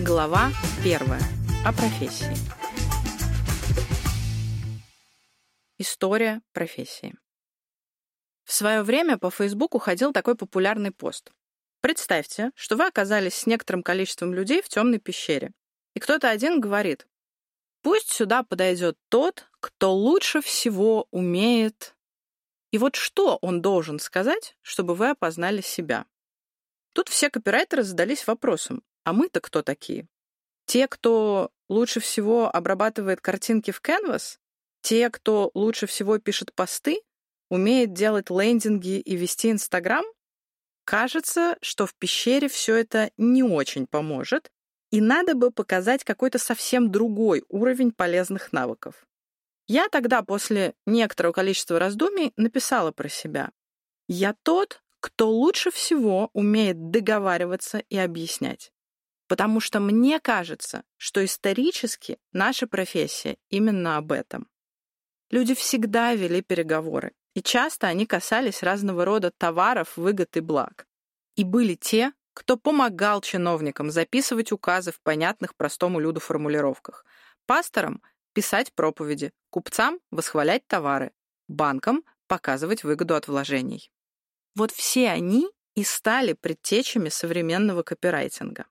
Глава первая. О профессии. История профессии. В свое время по Фейсбуку ходил такой популярный пост. Представьте, что вы оказались с некоторым количеством людей в темной пещере, и кто-то один говорит, пусть сюда подойдет тот, кто лучше всего умеет. И вот что он должен сказать, чтобы вы опознали себя? Тут все копирайтеры задались вопросом, а мы-то кто такие? Те, кто лучше всего обрабатывает картинки в Canvas? Те, кто лучше всего пишет посты? Умеет делать лендинги и вести Инстаграм? Кажется, что в пещере все это не очень поможет, и надо бы показать какой-то совсем другой уровень полезных навыков. Я тогда после некоторого количества раздумий написала про себя. Я тот, кто лучше всего умеет договариваться и объяснять. Потому что мне кажется, что исторически наша профессия именно об этом. Люди всегда вели переговоры, и часто они касались разного рода товаров, выгод и благ. И были те, кто помогал чиновникам записывать указы в понятных простому люду формулировках, пасторам — писать проповеди, купцам — восхвалять товары, банкам — показывать выгоду от вложений. Вот все они и стали предтечами современного копирайтинга.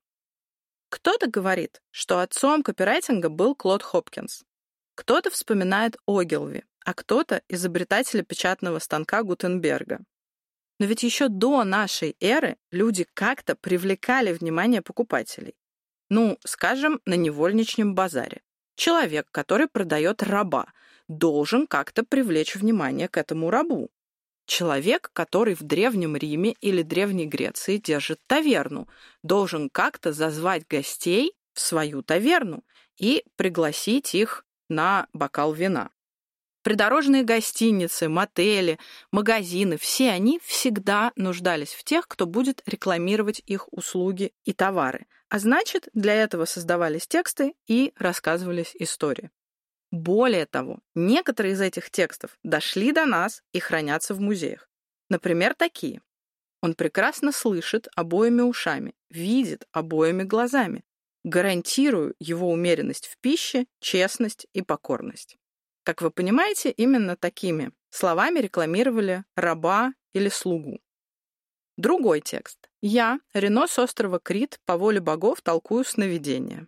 Кто-то говорит, что отцом копирайтинга был Клод Хопкинс. Кто-то вспоминает Огилви, а кто-то — изобретателя печатного станка Гутенберга. Но ведь еще до нашей эры люди как-то привлекали внимание покупателей. Ну, скажем, на невольничьем базаре. Человек, который продает раба, должен как-то привлечь внимание к этому рабу. Человек, который в Древнем Риме или Древней Греции держит таверну, должен как-то зазвать гостей в свою таверну и пригласить их на бокал вина. Придорожные гостиницы, мотели, магазины, все они всегда нуждались в тех, кто будет рекламировать их услуги и товары. А значит, для этого создавались тексты и рассказывались истории. Более того, некоторые из этих текстов дошли до нас и хранятся в музеях. Например, такие. Он прекрасно слышит обоими ушами, видит обоими глазами. Гарантирую его умеренность в пище, честность и покорность. Как вы понимаете, именно такими словами рекламировали раба или слугу. Другой текст. Я, Рено с острова Крит, по воле богов толкую сновидения.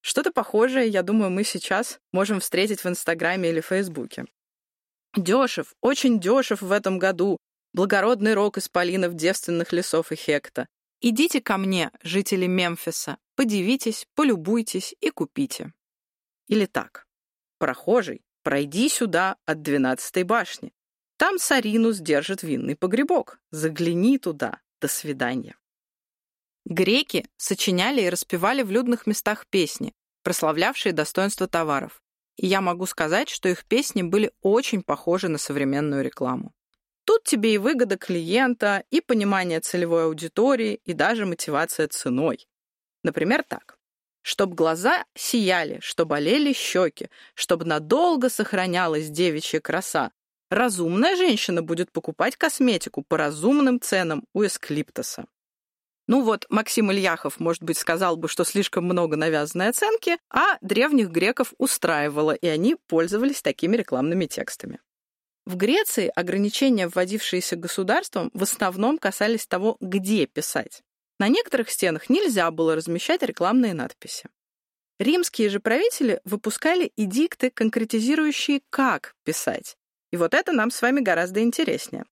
Что-то похожее, я думаю, мы сейчас можем встретить в Инстаграме или Фейсбуке. Дешев, очень дешев в этом году. Благородный рок исполинов девственных лесов и хекта. Идите ко мне, жители Мемфиса, подивитесь, полюбуйтесь и купите. Или так. Прохожий, пройди сюда от двенадцатой башни. Там Саринус держит винный погребок. Загляни туда. До свидания. Греки сочиняли и распевали в людных местах песни, прославлявшие достоинство товаров. И я могу сказать, что их песни были очень похожи на современную рекламу. Тут тебе и выгода клиента, и понимание целевой аудитории, и даже мотивация ценой. Например, так. Чтоб глаза сияли, чтоб болели щеки, чтобы надолго сохранялась девичья краса, разумная женщина будет покупать косметику по разумным ценам у Эсклиптоса. Ну вот, Максим Ильяхов, может быть, сказал бы, что слишком много навязанной оценки, а древних греков устраивало, и они пользовались такими рекламными текстами. В Греции ограничения, вводившиеся государством, в основном касались того, где писать. На некоторых стенах нельзя было размещать рекламные надписи. Римские же правители выпускали эдикты, конкретизирующие, как писать. И вот это нам с вами гораздо интереснее.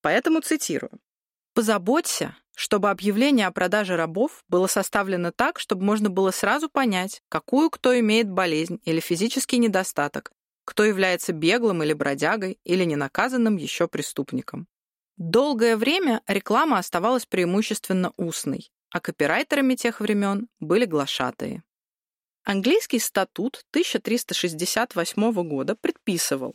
Поэтому цитирую. «Позаботься, чтобы объявление о продаже рабов было составлено так, чтобы можно было сразу понять, какую кто имеет болезнь или физический недостаток, кто является беглым или бродягой или ненаказанным еще преступником. Долгое время реклама оставалась преимущественно устной, а копирайтерами тех времен были глашатые. Английский статут 1368 года предписывал,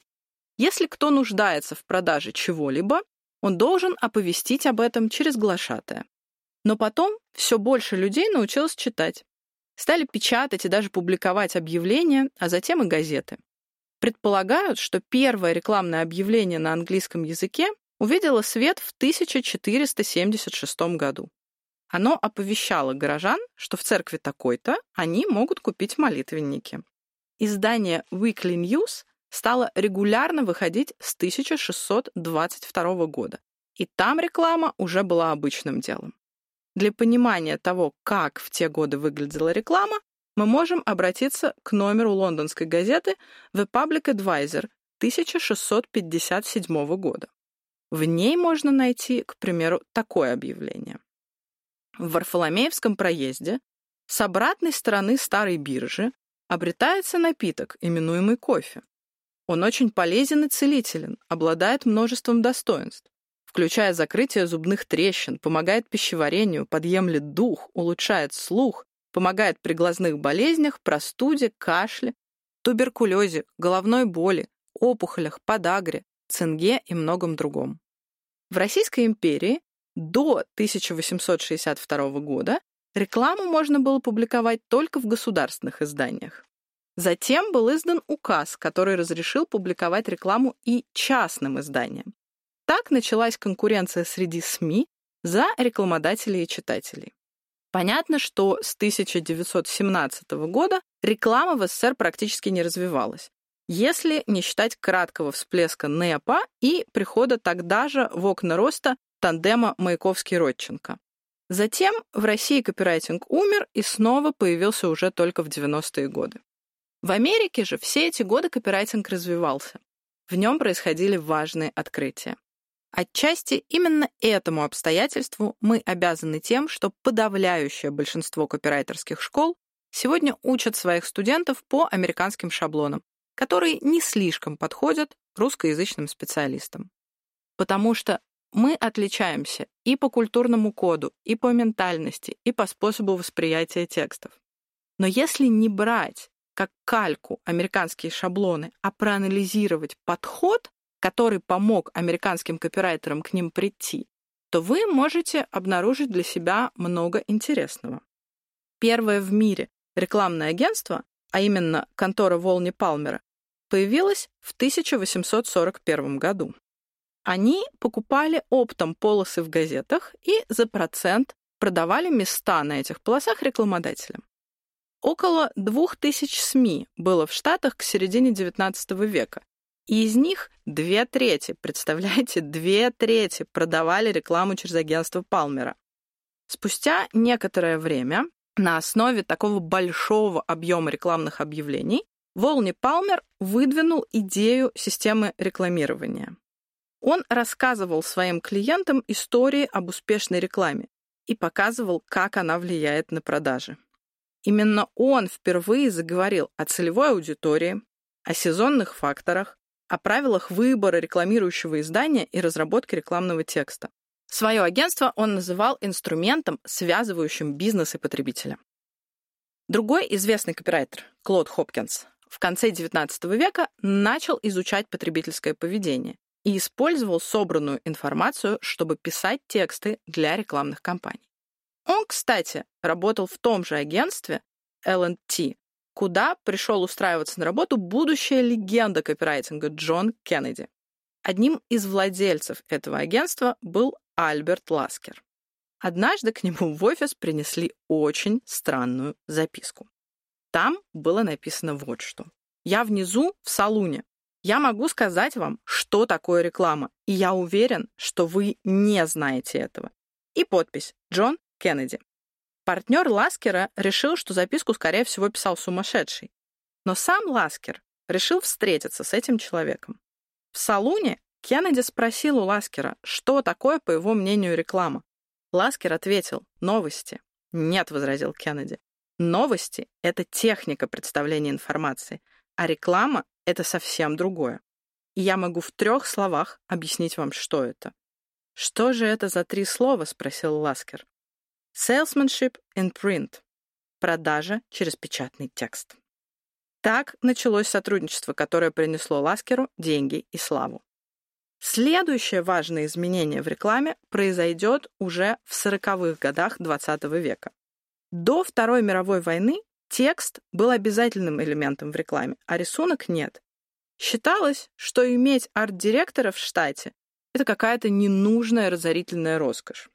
если кто нуждается в продаже чего-либо, он должен оповестить об этом через глашатая. Но потом все больше людей научилось читать. Стали печатать и даже публиковать объявления, а затем и газеты. Предполагают, что первое рекламное объявление на английском языке увидело свет в 1476 году. Оно оповещало горожан, что в церкви такой-то они могут купить молитвенники. Издание Weekly News стало регулярно выходить с 1622 года, и там реклама уже была обычным делом. Для понимания того, как в те годы выглядела реклама, мы можем обратиться к номеру лондонской газеты The Public Advisor 1657 года. В ней можно найти, к примеру, такое объявление. В Варфоломеевском проезде с обратной стороны старой биржи обретается напиток, именуемый кофе. Он очень полезен и целителен, обладает множеством достоинств, включая закрытие зубных трещин, помогает пищеварению, подъемлет дух, улучшает слух, помогает при глазных болезнях, простуде, кашле, туберкулезе, головной боли, опухолях, подагре, цинге и многом другом. В Российской империи до 1862 года рекламу можно было публиковать только в государственных изданиях. Затем был издан указ, который разрешил публиковать рекламу и частным изданиям. Так началась конкуренция среди СМИ за рекламодателей и читателей. Понятно, что с 1917 года реклама в СССР практически не развивалась, если не считать краткого всплеска НЭПа и прихода тогда же в окна роста тандема Маяковский-Родченко. Затем в России копирайтинг умер и снова появился уже только в 90-е годы. В Америке же все эти годы копирайтинг развивался. В нем происходили важные открытия. Отчасти именно этому обстоятельству мы обязаны тем, что подавляющее большинство копирайтерских школ сегодня учат своих студентов по американским шаблонам, которые не слишком подходят русскоязычным специалистам. Потому что мы отличаемся и по культурному коду, и по ментальности, и по способу восприятия текстов. Но если не брать как кальку американские шаблоны, а проанализировать подход, который помог американским копирайтерам к ним прийти, то вы можете обнаружить для себя много интересного. Первое в мире рекламное агентство, а именно контора Волни Палмера, появилось в 1841 году. Они покупали оптом полосы в газетах и за процент продавали места на этих полосах рекламодателям. Около двух тысяч СМИ было в Штатах к середине XIX века, и из них две трети, представляете, две трети продавали рекламу через агентство Палмера. Спустя некоторое время на основе такого большого объема рекламных объявлений Волни Палмер выдвинул идею системы рекламирования. Он рассказывал своим клиентам истории об успешной рекламе и показывал, как она влияет на продажи. Именно он впервые заговорил о целевой аудитории, о сезонных факторах, о правилах выбора рекламирующего издания и разработки рекламного текста. Свое агентство он называл инструментом, связывающим бизнес и потребителя. Другой известный копирайтер, Клод Хопкинс, в конце XIX века начал изучать потребительское поведение и использовал собранную информацию, чтобы писать тексты для рекламных кампаний. Он, кстати, работал в том же агентстве L&T, куда пришел устраиваться на работу будущая легенда копирайтинга Джон Кеннеди. Одним из владельцев этого агентства был Альберт Ласкер. Однажды к нему в офис принесли очень странную записку. Там было написано вот что. «Я внизу, в салуне. Я могу сказать вам, что такое реклама, и я уверен, что вы не знаете этого». И подпись «Джон Кеннеди». Партнер Ласкера решил, что записку, скорее всего, писал сумасшедший. Но сам Ласкер решил встретиться с этим человеком. В салуне Кеннеди спросил у Ласкера, что такое, по его мнению, реклама. Ласкер ответил «Новости». «Нет», — возразил Кеннеди. «Новости — это техника представления информации, а реклама — это совсем другое. И я могу в трех словах объяснить вам, что это». «Что же это за три слова?» — спросил Ласкер. Salesmanship in print. Продажа через печатный текст. Так началось сотрудничество, которое принесло Ласкеру деньги и славу. Следующее важное изменение в рекламе произойдет уже в 40-х годах XX века. До Второй мировой войны текст был обязательным элементом в рекламе, а рисунок нет. Считалось, что иметь арт-директора в штате — это какая-то ненужная разорительная роскошь.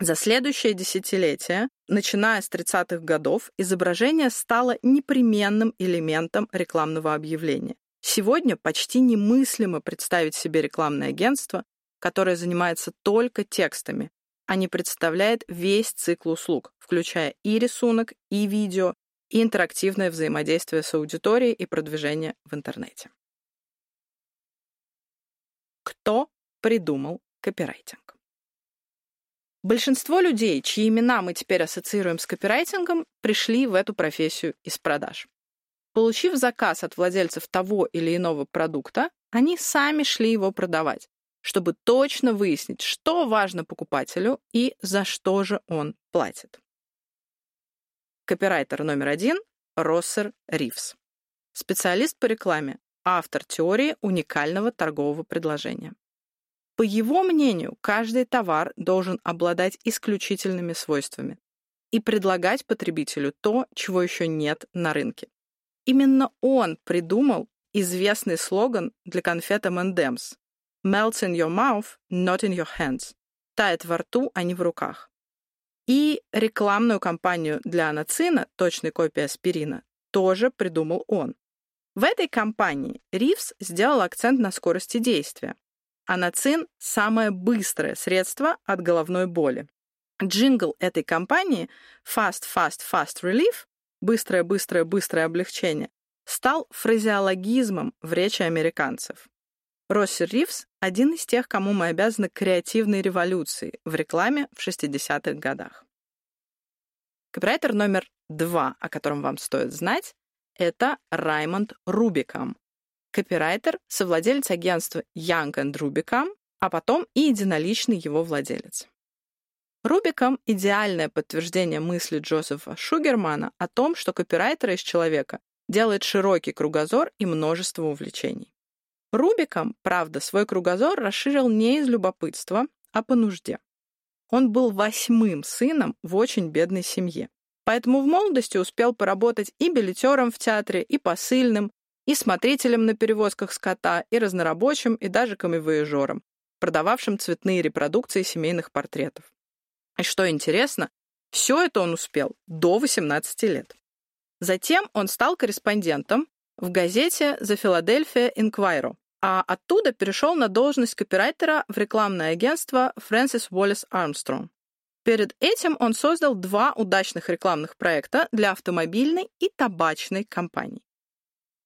За следующее десятилетие, начиная с 30-х годов, изображение стало непременным элементом рекламного объявления. Сегодня почти немыслимо представить себе рекламное агентство, которое занимается только текстами, а не представляет весь цикл услуг, включая и рисунок, и видео, и интерактивное взаимодействие с аудиторией и продвижение в интернете. Кто придумал копирайтинг? Большинство людей, чьи имена мы теперь ассоциируем с копирайтингом, пришли в эту профессию из продаж. Получив заказ от владельцев того или иного продукта, они сами шли его продавать, чтобы точно выяснить, что важно покупателю и за что же он платит. Копирайтер номер один — Россер Ривс. Специалист по рекламе, автор теории уникального торгового предложения. По его мнению, каждый товар должен обладать исключительными свойствами и предлагать потребителю то, чего еще нет на рынке. Именно он придумал известный слоган для конфет M&M's «Melts in your mouth, not in your hands» — «Тает во рту, а не в руках». И рекламную кампанию для анацина, точной копии аспирина, тоже придумал он. В этой кампании Ривз сделал акцент на скорости действия. Анацин — самое быстрое средство от головной боли. Джингл этой кампании «Fast, fast, fast relief» быстрое, быстрое, быстрое облегчение, стал фразеологизмом в речи американцев. Росси Ривз — один из тех, кому мы обязаны креативной революции в рекламе в 60-х годах. Копирайтер номер два, о котором вам стоит знать, это Раймонд Рубикам. Копирайтер, совладелец агентства Young and Rubicam, а потом и единоличный его владелец. Рубиком — идеальное подтверждение мысли Джозефа Шугермана о том, что копирайтер из человека делает широкий кругозор и множество увлечений. Рубиком, правда, свой кругозор расширил не из любопытства, а по нужде. Он был восьмым сыном в очень бедной семье. Поэтому в молодости успел поработать и билетером в театре, и посыльным, и смотрителем на перевозках скота, и разнорабочим, и даже камевояжером, продававшим цветные репродукции семейных портретов. И что интересно, все это он успел до 18 лет. Затем он стал корреспондентом в газете The Philadelphia Inquirer, а оттуда перешел на должность копирайтера в рекламное агентство Francis Wallace Armstrong. Перед этим он создал два удачных рекламных проекта для автомобильной и табачной компаний.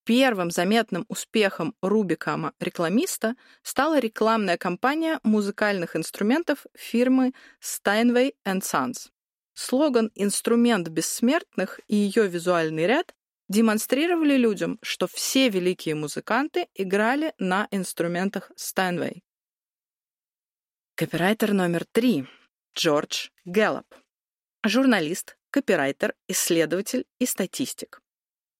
Первым заметным успехом Рубикама рекламиста стала рекламная кампания музыкальных инструментов фирмы Steinway Sons. Слоган «Инструмент бессмертных» и ее визуальный ряд демонстрировали людям, что все великие музыканты играли на инструментах Steinway. Копирайтер номер три — Джордж Гэллоп. Журналист, копирайтер, исследователь и статистик.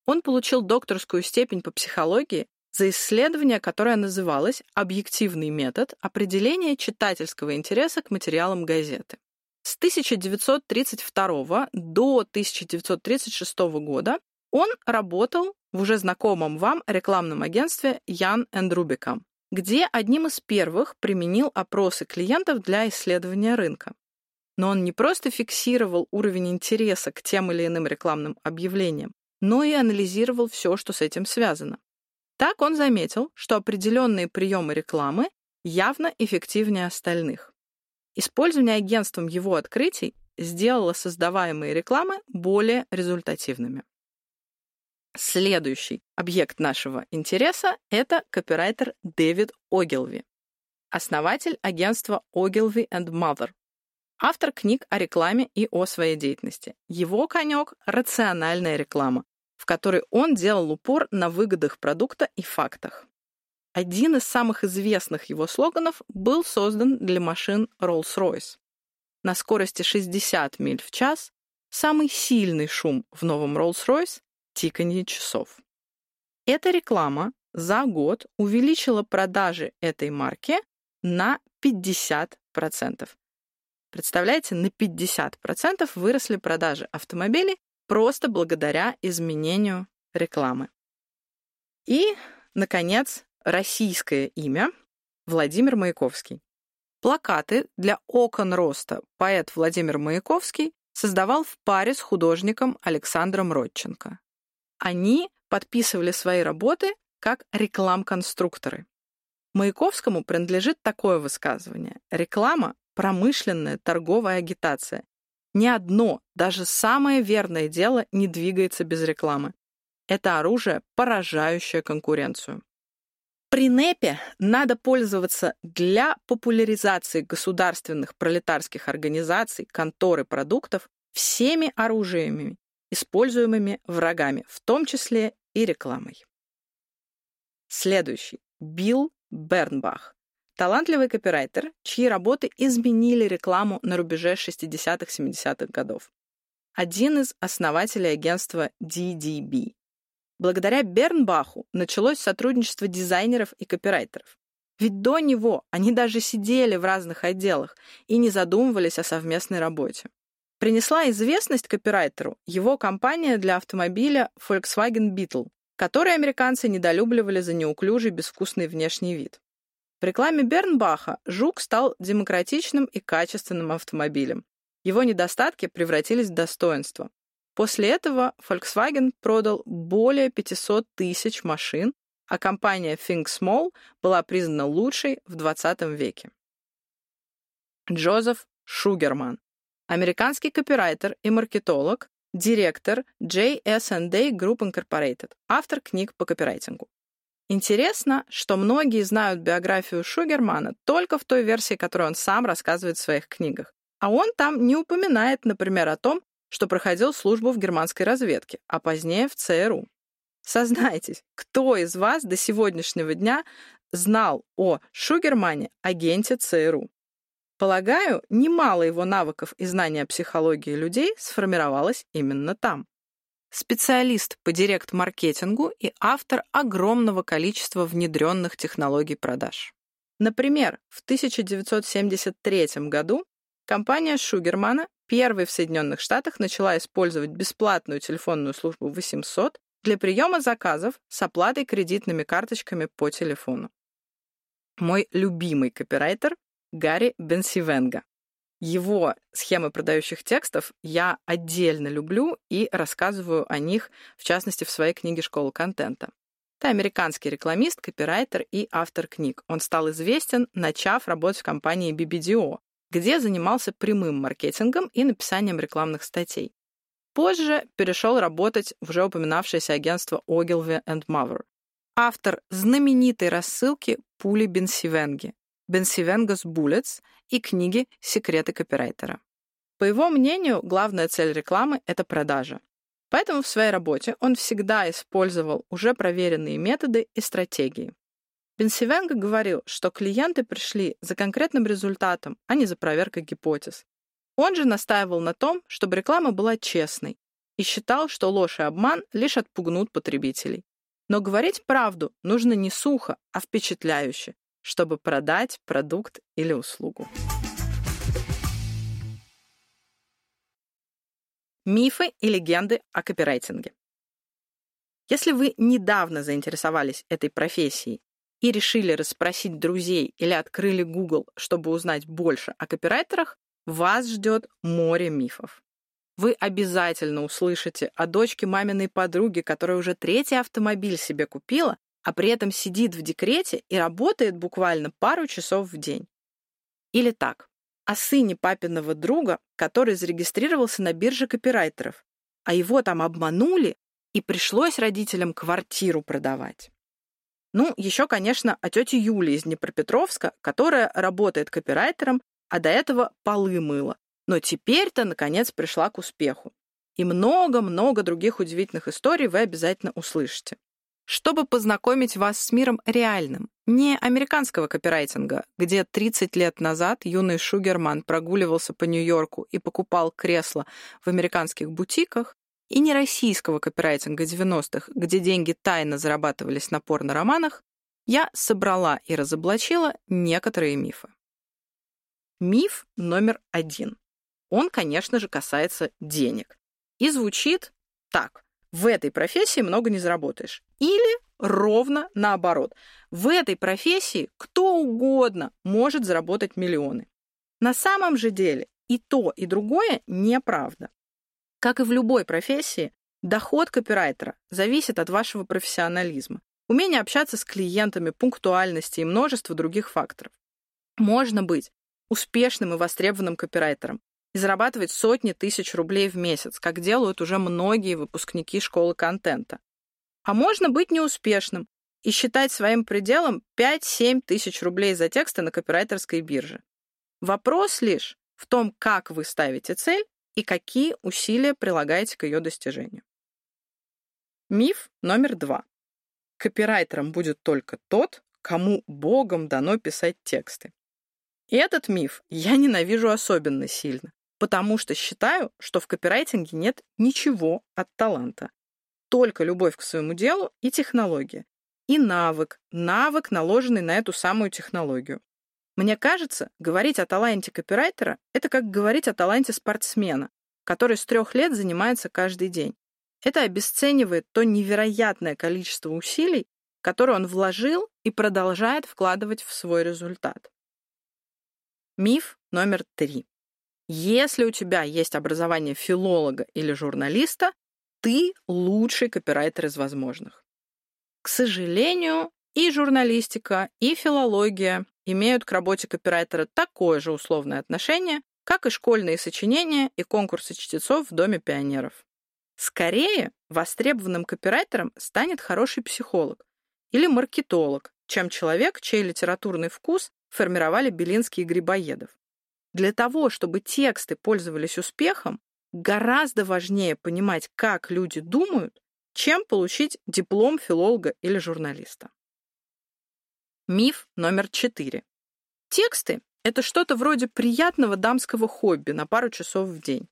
Он получил докторскую степень по психологии за исследование, которое называлось «Объективный метод определения читательского интереса к материалам газеты». С 1932 до 1936 года он работал в уже знакомом вам рекламном агентстве Ян Рубикам, где одним из первых применил опросы клиентов для исследования рынка. Но он не просто фиксировал уровень интереса к тем или иным рекламным объявлениям, но и анализировал все, что с этим связано. Так он заметил, что определенные приемы рекламы явно эффективнее остальных. Использование агентством его открытий сделало создаваемые рекламы более результативными. Следующий объект нашего интереса — это копирайтер Дэвид Огилви, основатель агентства Ogilvy and Mother, автор книг о рекламе и о своей деятельности. Его конек — рациональная реклама, которой он делал упор на выгодах продукта и фактах. Один из самых известных его слоганов был создан для машин Rolls-Royce. На скорости 60 миль в час самый сильный шум в новом Rolls-Royce — тиканье часов. Эта реклама за год увеличила продажи этой марки на 50%. Представляете, на 50% выросли продажи автомобилей просто благодаря изменению рекламы. И, наконец, российское имя Владимир Маяковский. Плакаты для окон роста поэт Владимир Маяковский создавал в паре с художником Александром Родченко. Они подписывали свои работы как реклам-конструкторы. Маяковскому принадлежит такое высказывание. Реклама — промышленная торговая агитация. Ни одно, даже самое верное дело не двигается без рекламы. Это оружие, поражающее конкуренцию. При НЭПе надо пользоваться для популяризации государственных пролетарских организаций, контор и продуктов всеми оружиями, используемыми врагами, в том числе и рекламой. Следующий. Билл Бернбах. Талантливый копирайтер, чьи работы изменили рекламу на рубеже 60-70-х годов. Один из основателей агентства DDB. Благодаря Бернбаху началось сотрудничество дизайнеров и копирайтеров. Ведь до него они даже сидели в разных отделах и не задумывались о совместной работе. Принесла известность копирайтеру его компания для автомобиля Volkswagen Beetle, который американцы недолюбливали за неуклюжий, безвкусный внешний вид. В рекламе Бернбаха «Жук» стал демократичным и качественным автомобилем. Его недостатки превратились в достоинство. После этого Volkswagen продал более 500 тысяч машин, а компания Think Small была признана лучшей в 20 веке. Джозеф Шугерман, американский копирайтер и маркетолог, директор JS&A Group Incorporated, автор книг по копирайтингу. Интересно, что многие знают биографию Шугермана только в той версии, которую он сам рассказывает в своих книгах. А он там не упоминает, например, о том, что проходил службу в германской разведке, а позднее в ЦРУ. Сознайтесь, кто из вас до сегодняшнего дня знал о Шугермане, агенте ЦРУ? Полагаю, немало его навыков и знания психологии людей сформировалось именно там. Специалист по директ-маркетингу и автор огромного количества внедренных технологий продаж. Например, в 1973 году компания Шугермана первой в Соединенных Штатах начала использовать бесплатную телефонную службу 800 для приема заказов с оплатой кредитными карточками по телефону. Мой любимый копирайтер Гарри Бенсивенга. Его схемы продающих текстов я отдельно люблю и рассказываю о них, в частности, в своей книге «Школа контента». Это американский рекламист, копирайтер и автор книг. Он стал известен, начав работать в компании BBDO, где занимался прямым маркетингом и написанием рекламных статей. Позже перешел работать в уже упоминавшееся агентство Ogilvy Mavor. Автор знаменитой рассылки «Пули Бенсивенги», Бенсивенгас Bullets и книги «Секреты копирайтера». По его мнению, главная цель рекламы — это продажа. Поэтому в своей работе он всегда использовал уже проверенные методы и стратегии. Бенсивенго говорил, что клиенты пришли за конкретным результатом, а не за проверкой гипотез. Он же настаивал на том, чтобы реклама была честной, и считал, что ложь и обман лишь отпугнут потребителей. Но говорить правду нужно не сухо, а впечатляюще, чтобы продать продукт или услугу. Мифы и легенды о копирайтинге. Если вы недавно заинтересовались этой профессией и решили расспросить друзей или открыли Google, чтобы узнать больше о копирайтерах, вас ждет море мифов. Вы обязательно услышите о дочке маминой подруги, которая уже третий автомобиль себе купила, а при этом сидит в декрете и работает буквально пару часов в день. Или так, о сыне папиного друга, который зарегистрировался на бирже копирайтеров, а его там обманули, и пришлось родителям квартиру продавать. Ну, еще, конечно, о тете Юле из Днепропетровска, которая работает копирайтером, а до этого полы мыла. Но теперь-то, наконец, пришла к успеху. И много-много других удивительных историй вы обязательно услышите. Чтобы познакомить вас с миром реальным, не американского копирайтинга, где 30 лет назад юный Шугерман прогуливался по Нью-Йорку и покупал кресла в американских бутиках, и не российского копирайтинга 90-х, где деньги тайно зарабатывались на порно-романах, я собрала и разоблачила некоторые мифы. Миф номер один. Он, конечно же, касается денег. И звучит так. В этой профессии много не заработаешь. Или ровно наоборот. В этой профессии кто угодно может заработать миллионы. На самом же деле и то, и другое неправда. Как и в любой профессии, доход копирайтера зависит от вашего профессионализма, умения общаться с клиентами, пунктуальности и множество других факторов. Можно быть успешным и востребованным копирайтером и зарабатывать сотни тысяч рублей в месяц, как делают уже многие выпускники школы контента. А можно быть неуспешным и считать своим пределом 5-7 тысяч рублей за тексты на копирайтерской бирже. Вопрос лишь в том, как вы ставите цель и какие усилия прилагаете к ее достижению. Миф номер два. Копирайтером будет только тот, кому Богом дано писать тексты. И этот миф я ненавижу особенно сильно, потому что считаю, что в копирайтинге нет ничего от таланта. Только любовь к своему делу и технология. И навык, навык, наложенный на эту самую технологию. Мне кажется, говорить о таланте копирайтера — это как говорить о таланте спортсмена, который с трех лет занимается каждый день. Это обесценивает то невероятное количество усилий, которое он вложил и продолжает вкладывать в свой результат. Миф номер три. Если у тебя есть образование филолога или журналиста, ты лучший копирайтер из возможных. К сожалению, и журналистика, и филология имеют к работе копирайтера такое же условное отношение, как и школьные сочинения и конкурсы чтецов в Доме пионеров. Скорее, востребованным копирайтером станет хороший психолог или маркетолог, чем человек, чей литературный вкус формировали Белинский и Грибоедов. Для того, чтобы тексты пользовались успехом, гораздо важнее понимать, как люди думают, чем получить диплом филолога или журналиста. Миф номер четыре. Тексты — это что-то вроде приятного дамского хобби на пару часов в день.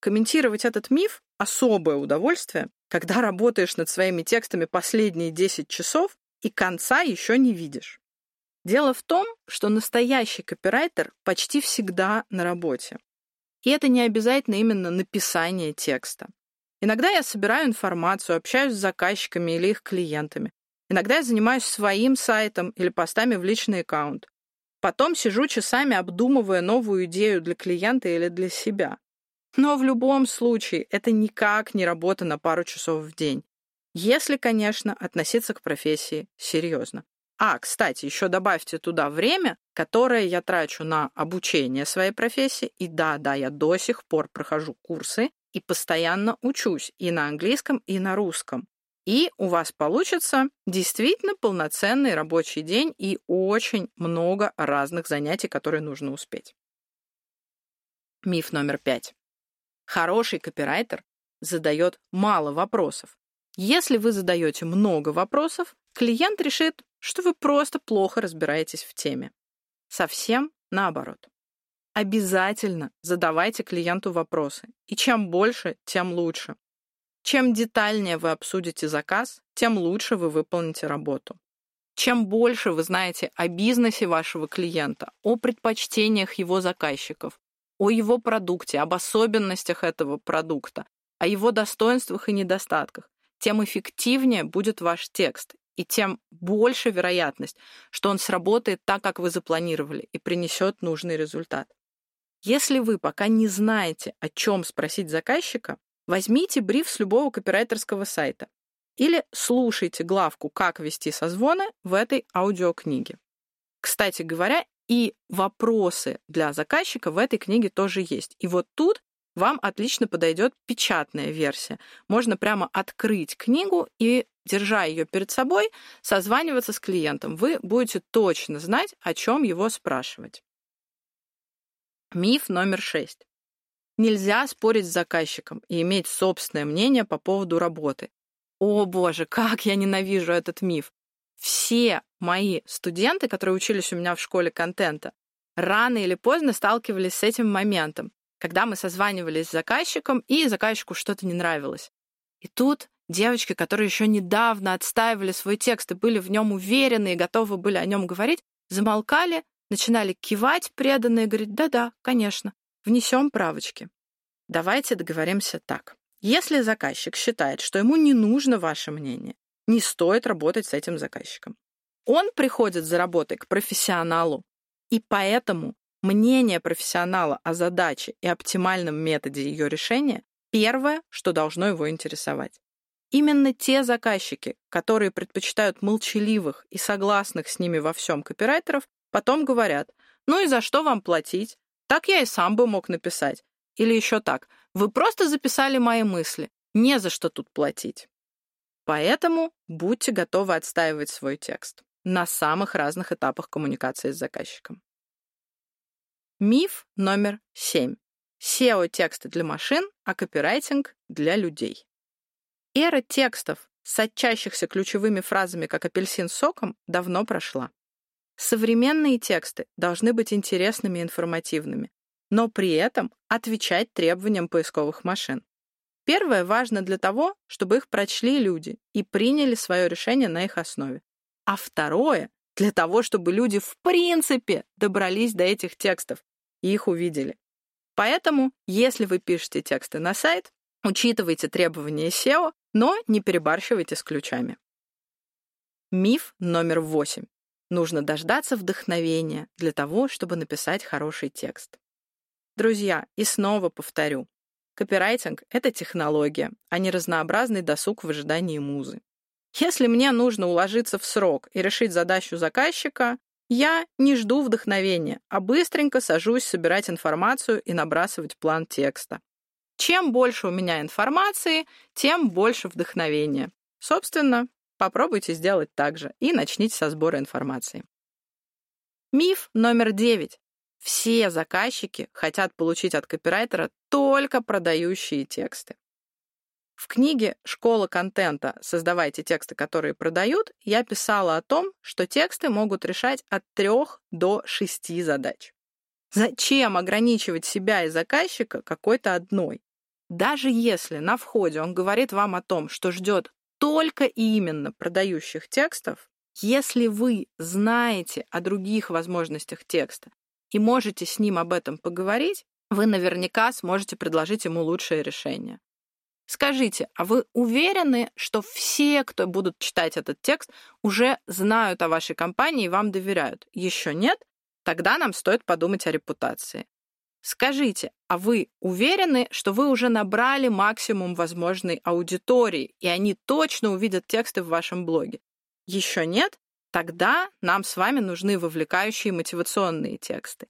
Комментировать этот миф — особое удовольствие, когда работаешь над своими текстами последние 10 часов и конца еще не видишь. Дело в том, что настоящий копирайтер почти всегда на работе. И это не обязательно именно написание текста. Иногда я собираю информацию, общаюсь с заказчиками или их клиентами, Иногда я занимаюсь своим сайтом или постами в личный аккаунт. Потом сижу часами, обдумывая новую идею для клиента или для себя. Но в любом случае это никак не работа на пару часов в день. Если, конечно, относиться к профессии серьезно. А, кстати, еще добавьте туда время, которое я трачу на обучение своей профессии. И да, да, я до сих пор прохожу курсы и постоянно учусь и на английском, и на русском. И у вас получится действительно полноценный рабочий день и очень много разных занятий, которые нужно успеть. Миф номер пять. Хороший копирайтер задает мало вопросов. Если вы задаете много вопросов, клиент решит, что вы просто плохо разбираетесь в теме. Совсем наоборот. Обязательно задавайте клиенту вопросы. И чем больше, тем лучше. Чем детальнее вы обсудите заказ, тем лучше вы выполните работу. Чем больше вы знаете о бизнесе вашего клиента, о предпочтениях его заказчиков, о его продукте, об особенностях этого продукта, о его достоинствах и недостатках, тем эффективнее будет ваш текст, и тем больше вероятность, что он сработает так, как вы запланировали, и принесет нужный результат. Если вы пока не знаете, о чем спросить заказчика, Возьмите бриф с любого копирайтерского сайта или слушайте главку «Как вести созвоны» в этой аудиокниге. Кстати говоря, и вопросы для заказчика в этой книге тоже есть. И вот тут вам отлично подойдет печатная версия. Можно прямо открыть книгу и, держа ее перед собой, созваниваться с клиентом. Вы будете точно знать, о чем его спрашивать. Миф номер шесть. Нельзя спорить с заказчиком и иметь собственное мнение по поводу работы. О боже, как я ненавижу этот миф. Все мои студенты, которые учились у меня в школе контента, рано или поздно сталкивались с этим моментом, когда мы созванивались с заказчиком, и заказчику что-то не нравилось. И тут девочки, которые еще недавно отстаивали свой текст и были в нем уверены и готовы были о нем говорить, замолкали, начинали кивать преданно и говорить «да-да, конечно». Внесем правочки. Давайте договоримся так. Если заказчик считает, что ему не нужно ваше мнение, не стоит работать с этим заказчиком. Он приходит за работой к профессионалу, и поэтому мнение профессионала о задаче и оптимальном методе ее решения первое, что должно его интересовать. Именно те заказчики, которые предпочитают молчаливых и согласных с ними во всем копирайтеров, потом говорят, ну и за что вам платить? Так я и сам бы мог написать. Или еще так, вы просто записали мои мысли, не за что тут платить. Поэтому будьте готовы отстаивать свой текст на самых разных этапах коммуникации с заказчиком. Миф номер семь. SEO-тексты для машин, а копирайтинг для людей. Эра текстов, сочащихся ключевыми фразами, как апельсин соком, давно прошла. Современные тексты должны быть интересными и информативными, но при этом отвечать требованиям поисковых машин. Первое важно для того, чтобы их прочли люди и приняли свое решение на их основе. А второе — для того, чтобы люди в принципе добрались до этих текстов их увидели. Поэтому, если вы пишете тексты на сайт, учитывайте требования SEO, но не перебарщивайте с ключами. Миф номер восемь. Нужно дождаться вдохновения для того, чтобы написать хороший текст. Друзья, и снова повторю. Копирайтинг — это технология, а не разнообразный досуг в ожидании музы. Если мне нужно уложиться в срок и решить задачу заказчика, я не жду вдохновения, а быстренько сажусь собирать информацию и набрасывать план текста. Чем больше у меня информации, тем больше вдохновения. Собственно, попробуйте сделать так же и начните со сбора информации. Миф номер девять. Все заказчики хотят получить от копирайтера только продающие тексты. В книге «Школа контента. Создавайте тексты, которые продают» я писала о том, что тексты могут решать от трех до шести задач. Зачем ограничивать себя и заказчика какой-то одной? Даже если на входе он говорит вам о том, что ждет только и именно продающих текстов, если вы знаете о других возможностях текста и можете с ним об этом поговорить, вы наверняка сможете предложить ему лучшее решение. Скажите, а вы уверены, что все, кто будут читать этот текст, уже знают о вашей компании и вам доверяют? Еще нет? Тогда нам стоит подумать о репутации. Скажите, а вы уверены, что вы уже набрали максимум возможной аудитории, и они точно увидят тексты в вашем блоге? Еще нет? Тогда нам с вами нужны вовлекающие мотивационные тексты.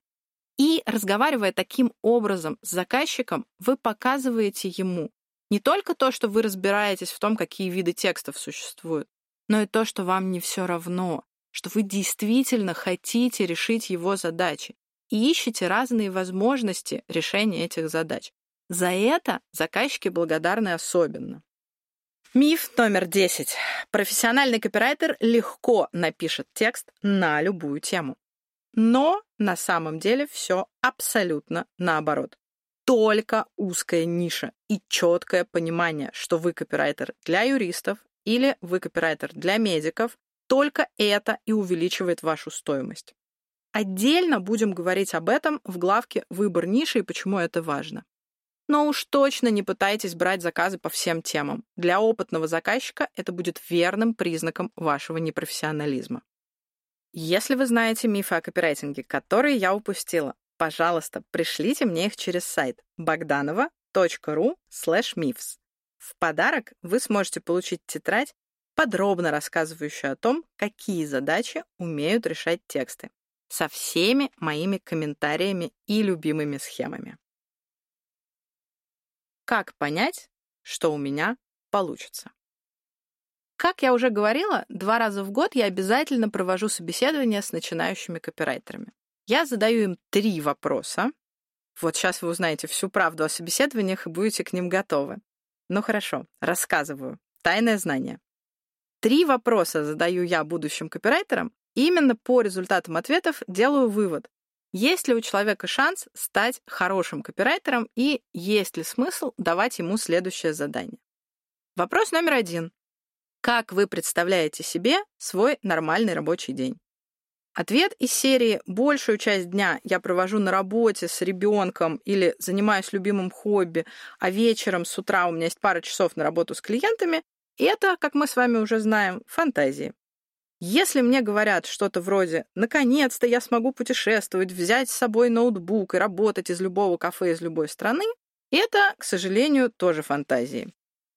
И разговаривая таким образом с заказчиком, вы показываете ему не только то, что вы разбираетесь в том, какие виды текстов существуют, но и то, что вам не все равно, что вы действительно хотите решить его задачи, и ищете разные возможности решения этих задач. За это заказчики благодарны особенно. Миф номер 10. Профессиональный копирайтер легко напишет текст на любую тему. Но на самом деле все абсолютно наоборот. Только узкая ниша и четкое понимание, что вы копирайтер для юристов или вы копирайтер для медиков, только это и увеличивает вашу стоимость. Отдельно будем говорить об этом в главке «Выбор ниши» и почему это важно. Но уж точно не пытайтесь брать заказы по всем темам. Для опытного заказчика это будет верным признаком вашего непрофессионализма. Если вы знаете мифы о копирайтинге, которые я упустила, пожалуйста, пришлите мне их через сайт bogdanova.ru myths. В подарок вы сможете получить тетрадь, подробно рассказывающую о том, какие задачи умеют решать тексты со всеми моими комментариями и любимыми схемами. Как понять, что у меня получится? Как я уже говорила, два раза в год я обязательно провожу собеседования с начинающими копирайтерами. Я задаю им три вопроса. Вот сейчас вы узнаете всю правду о собеседованиях и будете к ним готовы. Ну хорошо, рассказываю. Тайное знание. Три вопроса задаю я будущим копирайтерам, Именно по результатам ответов делаю вывод, есть ли у человека шанс стать хорошим копирайтером и есть ли смысл давать ему следующее задание. Вопрос номер один. Как вы представляете себе свой нормальный рабочий день? Ответ из серии «Большую часть дня я провожу на работе с ребенком или занимаюсь любимым хобби, а вечером с утра у меня есть пара часов на работу с клиентами» Это, как мы с вами уже знаем, фантазии. Если мне говорят что-то вроде «наконец-то я смогу путешествовать, взять с собой ноутбук и работать из любого кафе из любой страны», это, к сожалению, тоже фантазии.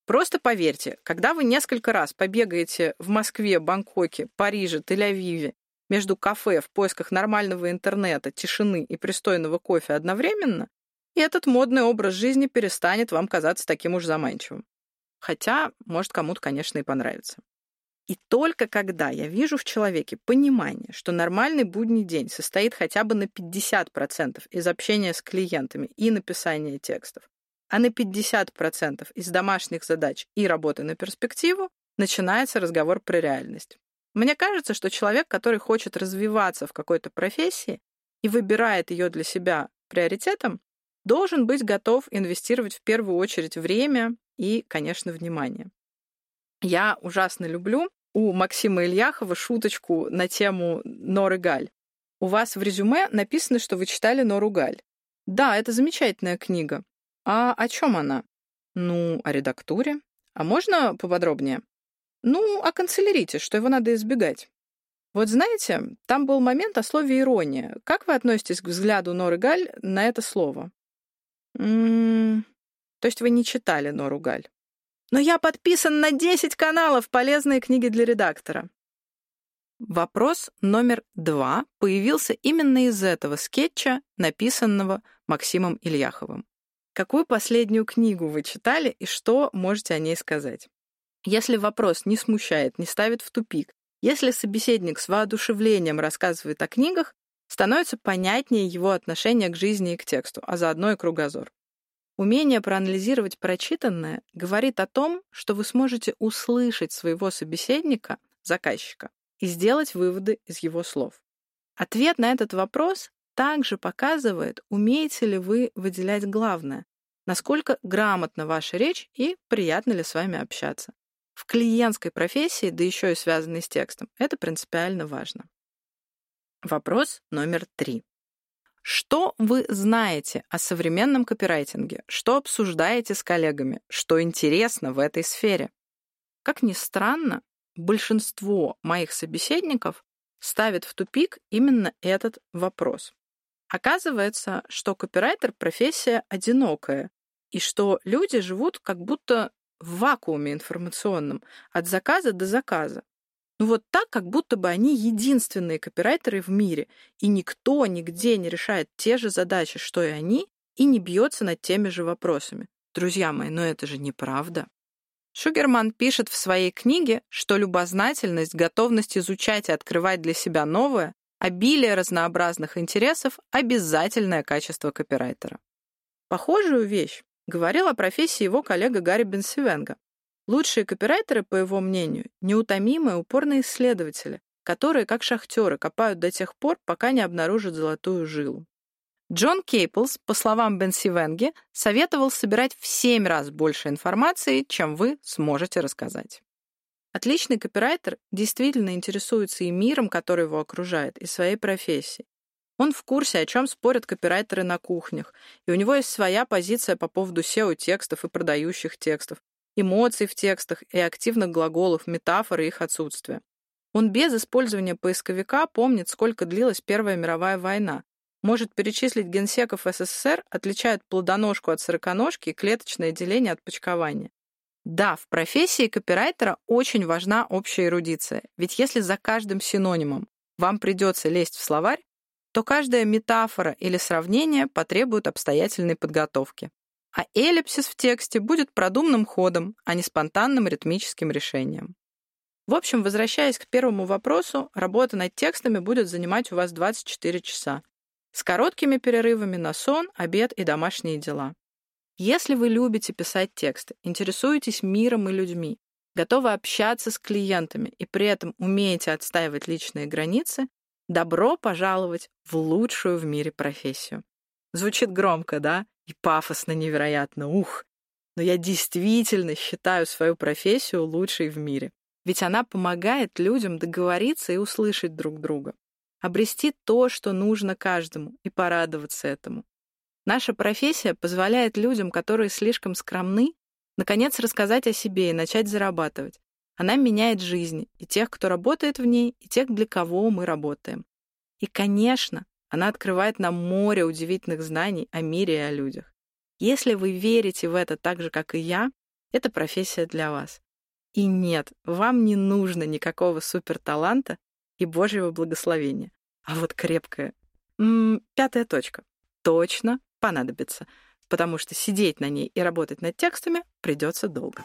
Просто поверьте, когда вы несколько раз побегаете в Москве, Бангкоке, Париже, Тель-Авиве между кафе в поисках нормального интернета, тишины и пристойного кофе одновременно, и этот модный образ жизни перестанет вам казаться таким уж заманчивым. Хотя, может, кому-то, конечно, и понравится. И только когда я вижу в человеке понимание, что нормальный будний день состоит хотя бы на 50% из общения с клиентами и написания текстов, а на 50% из домашних задач и работы на перспективу, начинается разговор про реальность. Мне кажется, что человек, который хочет развиваться в какой-то профессии и выбирает ее для себя приоритетом, должен быть готов инвестировать в первую очередь время и, конечно, внимание. Я ужасно люблю у Максима Ильяхова шуточку на тему Норы Галь. У вас в резюме написано, что вы читали Нору Галь. Да, это замечательная книга. А о чем она? Ну, о редактуре. А можно поподробнее? Ну, о канцелярите, что его надо избегать. Вот знаете, там был момент о слове «ирония». Как вы относитесь к взгляду Норы Галь на это слово? М -м -м, то есть вы не читали Нору Галь? Но я подписан на 10 каналов «Полезные книги для редактора». Вопрос номер два появился именно из этого скетча, написанного Максимом Ильяховым. Какую последнюю книгу вы читали и что можете о ней сказать? Если вопрос не смущает, не ставит в тупик, если собеседник с воодушевлением рассказывает о книгах, становится понятнее его отношение к жизни и к тексту, а заодно и кругозор. Умение проанализировать прочитанное говорит о том, что вы сможете услышать своего собеседника, заказчика, и сделать выводы из его слов. Ответ на этот вопрос также показывает, умеете ли вы выделять главное, насколько грамотна ваша речь и приятно ли с вами общаться. В клиентской профессии, да еще и связанной с текстом, это принципиально важно. Вопрос номер три. Что вы знаете о современном копирайтинге? Что обсуждаете с коллегами? Что интересно в этой сфере? Как ни странно, большинство моих собеседников ставит в тупик именно этот вопрос. Оказывается, что копирайтер — профессия одинокая, и что люди живут как будто в вакууме информационном, от заказа до заказа. Ну вот так, как будто бы они единственные копирайтеры в мире, и никто нигде не решает те же задачи, что и они, и не бьется над теми же вопросами. Друзья мои, но это же неправда. Шугерман пишет в своей книге, что любознательность, готовность изучать и открывать для себя новое, обилие разнообразных интересов — обязательное качество копирайтера. Похожую вещь говорил о профессии его коллега Гарри Бенсивенга. Лучшие копирайтеры, по его мнению, неутомимые, упорные исследователи, которые, как шахтеры, копают до тех пор, пока не обнаружат золотую жилу. Джон Кейплс, по словам Бенси Венге, советовал собирать в семь раз больше информации, чем вы сможете рассказать. Отличный копирайтер действительно интересуется и миром, который его окружает, и своей профессией. Он в курсе, о чем спорят копирайтеры на кухнях, и у него есть своя позиция по поводу SEO-текстов и продающих текстов, эмоций в текстах и активных глаголов, метафор и их отсутствия. Он без использования поисковика помнит, сколько длилась Первая мировая война, может перечислить генсеков СССР, отличает плодоножку от сороконожки и клеточное деление от почкования. Да, в профессии копирайтера очень важна общая эрудиция, ведь если за каждым синонимом вам придется лезть в словарь, то каждая метафора или сравнение потребует обстоятельной подготовки а эллипсис в тексте будет продуманным ходом, а не спонтанным ритмическим решением. В общем, возвращаясь к первому вопросу, работа над текстами будет занимать у вас 24 часа, с короткими перерывами на сон, обед и домашние дела. Если вы любите писать тексты, интересуетесь миром и людьми, готовы общаться с клиентами и при этом умеете отстаивать личные границы, добро пожаловать в лучшую в мире профессию. Звучит громко, да? И пафосно невероятно, ух! Но я действительно считаю свою профессию лучшей в мире. Ведь она помогает людям договориться и услышать друг друга. Обрести то, что нужно каждому, и порадоваться этому. Наша профессия позволяет людям, которые слишком скромны, Наконец, рассказать о себе и начать зарабатывать. Она меняет жизнь и тех, кто работает в ней, и тех, для кого мы работаем. И, конечно, она открывает нам море удивительных знаний о мире и о людях. Если вы верите в это так же, как и я, это профессия для вас. И нет, вам не нужно никакого суперталанта и Божьего благословения. А вот крепкая. М -м, пятая точка. Точно понадобится, потому что сидеть на ней и работать над текстами придется долго.